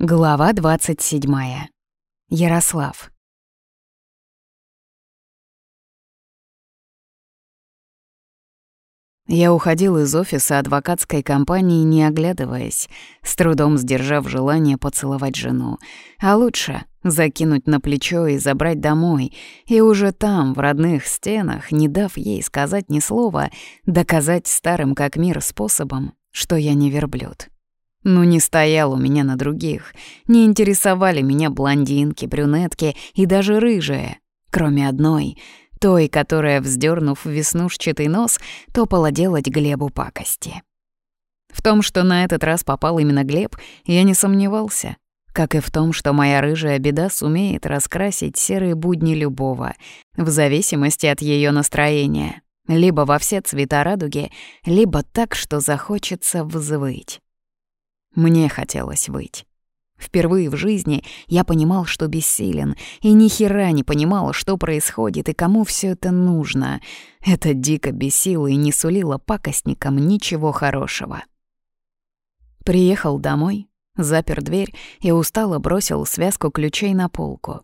Глава 27. Ярослав. Я уходил из офиса адвокатской компании, не оглядываясь, с трудом сдержав желание поцеловать жену, а лучше закинуть на плечо и забрать домой, и уже там, в родных стенах, не дав ей сказать ни слова, доказать старым как мир способом, что я не верблюд. Ну не стоял у меня на других, не интересовали меня блондинки, брюнетки и даже рыжие, кроме одной, той, которая, вздернув веснушчатый нос, топала делать Глебу пакости. В том, что на этот раз попал именно Глеб, я не сомневался, как и в том, что моя рыжая беда сумеет раскрасить серые будни любого, в зависимости от ее настроения, либо во все цвета радуги, либо так, что захочется взвыть. Мне хотелось выйти. Впервые в жизни я понимал, что бессилен, и ни хера не понимал, что происходит и кому все это нужно. Это дико бесило и не сулило пакостникам ничего хорошего. Приехал домой, запер дверь и устало бросил связку ключей на полку.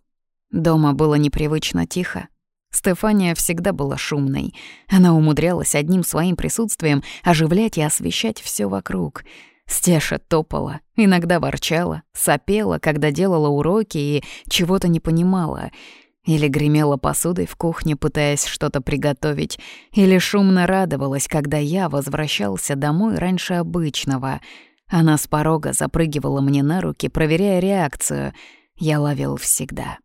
Дома было непривычно тихо. Стефания всегда была шумной. Она умудрялась одним своим присутствием оживлять и освещать все вокруг — Стеша топала, иногда ворчала, сопела, когда делала уроки и чего-то не понимала. Или гремела посудой в кухне, пытаясь что-то приготовить, или шумно радовалась, когда я возвращался домой раньше обычного. Она с порога запрыгивала мне на руки, проверяя реакцию. Я ловил всегда.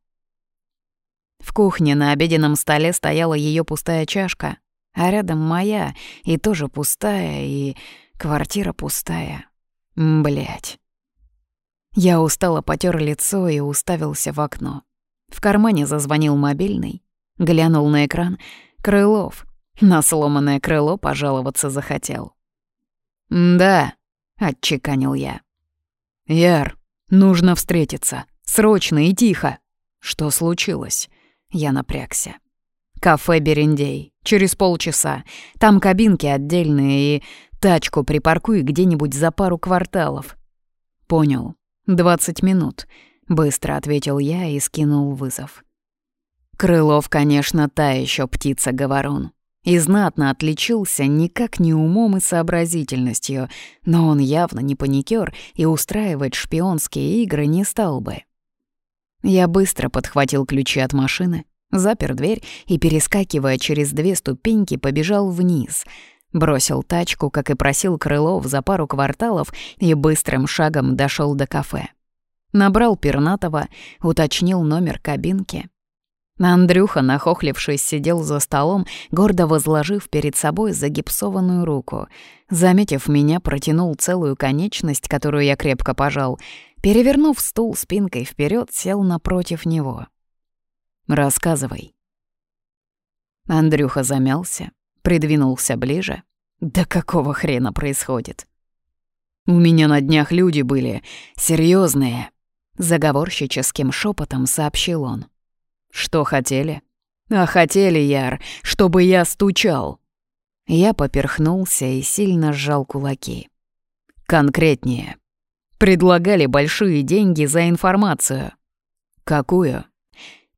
В кухне на обеденном столе стояла ее пустая чашка, а рядом моя, и тоже пустая, и квартира пустая. Блять. Я устало потер лицо и уставился в окно. В кармане зазвонил мобильный. Глянул на экран. Крылов. На сломанное крыло пожаловаться захотел. «Да», — отчеканил я. «Яр, нужно встретиться. Срочно и тихо». «Что случилось?» Я напрягся. «Кафе «Берендей». Через полчаса. Там кабинки отдельные и Тачку припаркуй где-нибудь за пару кварталов». «Понял. Двадцать минут», — быстро ответил я и скинул вызов. Крылов, конечно, та еще птица-говорун. И знатно отличился никак не умом и сообразительностью, но он явно не паникер и устраивать шпионские игры не стал бы. Я быстро подхватил ключи от машины, запер дверь и, перескакивая через две ступеньки, побежал вниз — Бросил тачку, как и просил Крылов, за пару кварталов и быстрым шагом дошел до кафе. Набрал Пернатова, уточнил номер кабинки. Андрюха, нахохлившись, сидел за столом, гордо возложив перед собой загипсованную руку. Заметив меня, протянул целую конечность, которую я крепко пожал. Перевернув стул спинкой вперед, сел напротив него. «Рассказывай». Андрюха замялся, Придвинулся ближе. Да какого хрена происходит? У меня на днях люди были серьезные, заговорщическим шепотом сообщил он. Что хотели? А хотели, Яр, чтобы я стучал. Я поперхнулся и сильно сжал кулаки. Конкретнее. Предлагали большие деньги за информацию. Какую?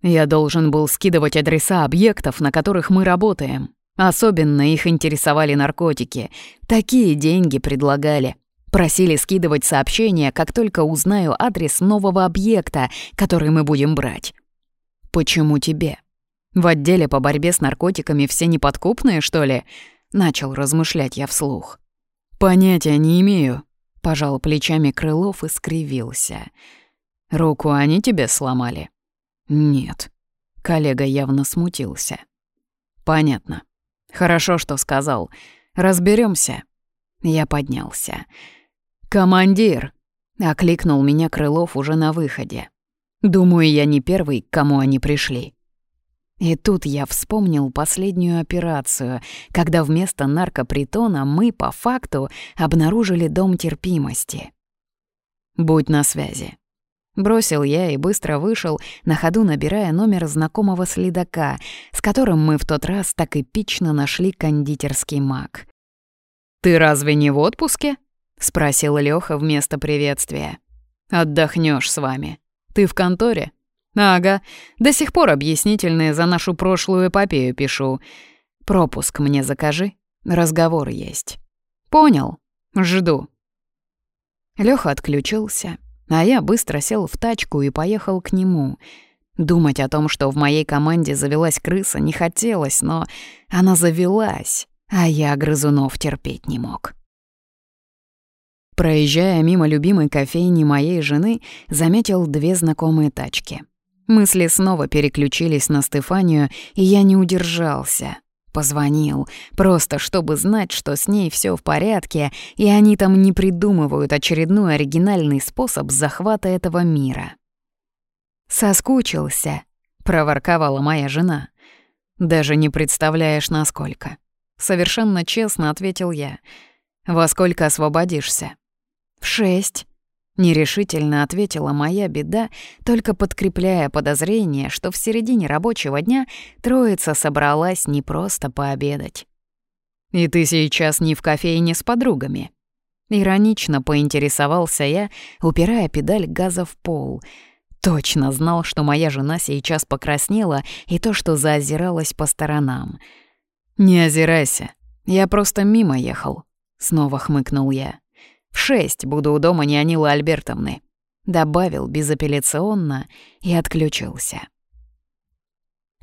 Я должен был скидывать адреса объектов, на которых мы работаем. Особенно их интересовали наркотики. Такие деньги предлагали. Просили скидывать сообщения, как только узнаю адрес нового объекта, который мы будем брать. Почему тебе? В отделе по борьбе с наркотиками все неподкупные, что ли? Начал размышлять я вслух. Понятия не имею. Пожал плечами Крылов и скривился. Руку они тебе сломали? Нет. Коллега явно смутился. Понятно. Хорошо, что сказал. Разберемся. Я поднялся. «Командир!» — окликнул меня Крылов уже на выходе. «Думаю, я не первый, к кому они пришли». И тут я вспомнил последнюю операцию, когда вместо наркопритона мы, по факту, обнаружили дом терпимости. «Будь на связи», Бросил я и быстро вышел, на ходу набирая номер знакомого следака, с которым мы в тот раз так эпично нашли кондитерский маг. «Ты разве не в отпуске?» — спросил Лёха вместо приветствия. Отдохнешь с вами. Ты в конторе? Ага, до сих пор объяснительные за нашу прошлую эпопею пишу. Пропуск мне закажи, разговор есть. Понял? Жду. Лёха отключился, а я быстро сел в тачку и поехал к нему. Думать о том, что в моей команде завелась крыса, не хотелось, но она завелась, а я грызунов терпеть не мог. Проезжая мимо любимой кофейни моей жены, заметил две знакомые тачки. Мысли снова переключились на Стефанию, и я не удержался. Позвонил, просто чтобы знать, что с ней все в порядке, и они там не придумывают очередной оригинальный способ захвата этого мира. «Соскучился», — проворковала моя жена. «Даже не представляешь, насколько». Совершенно честно ответил я. «Во сколько освободишься?» «В шесть», — нерешительно ответила моя беда, только подкрепляя подозрение, что в середине рабочего дня троица собралась не просто пообедать. «И ты сейчас не в кофейне с подругами?» Иронично поинтересовался я, упирая педаль газа в пол. Точно знал, что моя жена сейчас покраснела и то, что заозиралась по сторонам. «Не озирайся, я просто мимо ехал», — снова хмыкнул я. В шесть буду у дома Неонилы Альбертовны», — добавил безапелляционно и отключился.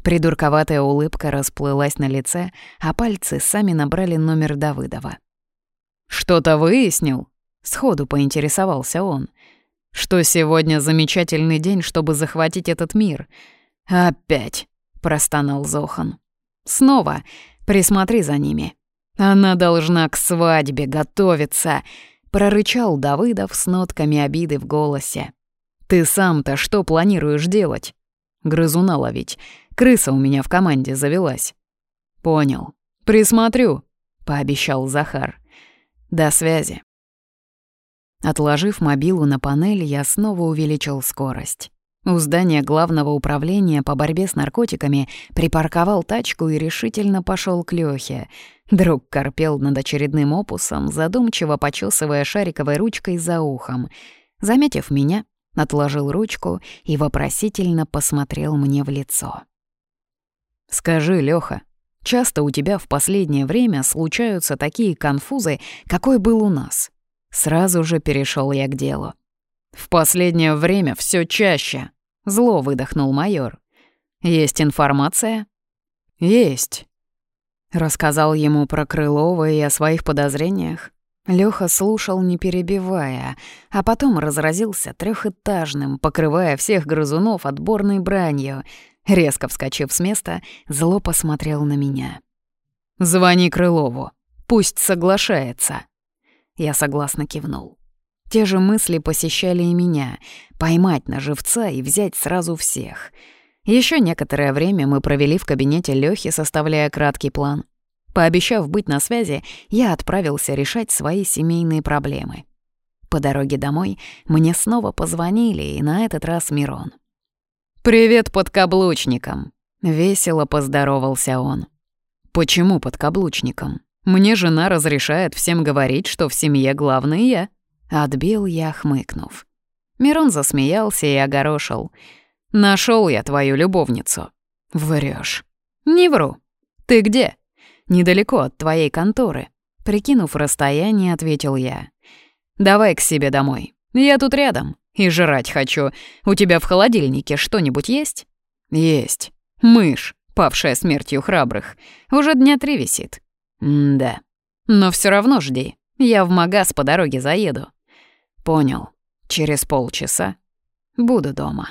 Придурковатая улыбка расплылась на лице, а пальцы сами набрали номер Давыдова. «Что-то выяснил?» — сходу поинтересовался он. «Что сегодня замечательный день, чтобы захватить этот мир?» «Опять!» — простонал Зохан. «Снова присмотри за ними. Она должна к свадьбе готовиться!» Прорычал Давыдов с нотками обиды в голосе. «Ты сам-то что планируешь делать?» «Грызуна ловить. Крыса у меня в команде завелась». «Понял. Присмотрю», — пообещал Захар. «До связи». Отложив мобилу на панель, я снова увеличил скорость. У здания главного управления по борьбе с наркотиками припарковал тачку и решительно пошел к Лёхе — Друг корпел над очередным опусом, задумчиво почесывая шариковой ручкой за ухом. Заметив меня, отложил ручку и вопросительно посмотрел мне в лицо. «Скажи, Лёха, часто у тебя в последнее время случаются такие конфузы, какой был у нас?» Сразу же перешел я к делу. «В последнее время все чаще», — зло выдохнул майор. «Есть информация?» «Есть. Рассказал ему про Крылова и о своих подозрениях. Лёха слушал, не перебивая, а потом разразился трехэтажным, покрывая всех грызунов отборной бранью. Резко вскочив с места, зло посмотрел на меня. «Звони Крылову, пусть соглашается». Я согласно кивнул. Те же мысли посещали и меня — поймать на живца и взять сразу всех — еще некоторое время мы провели в кабинете Лёхи, составляя краткий план. Пообещав быть на связи, я отправился решать свои семейные проблемы. По дороге домой мне снова позвонили, и на этот раз Мирон. «Привет подкаблучникам!» — весело поздоровался он. «Почему подкаблучникам? Мне жена разрешает всем говорить, что в семье главный я». Отбил я, хмыкнув. Мирон засмеялся и огорошил — Нашел я твою любовницу. Врешь. Не вру. Ты где? Недалеко от твоей конторы. Прикинув расстояние, ответил я. Давай к себе домой. Я тут рядом. И жрать хочу. У тебя в холодильнике что-нибудь есть? Есть. Мышь, павшая смертью храбрых. Уже дня три висит. М да. Но все равно жди. Я в магаз по дороге заеду. Понял. Через полчаса буду дома.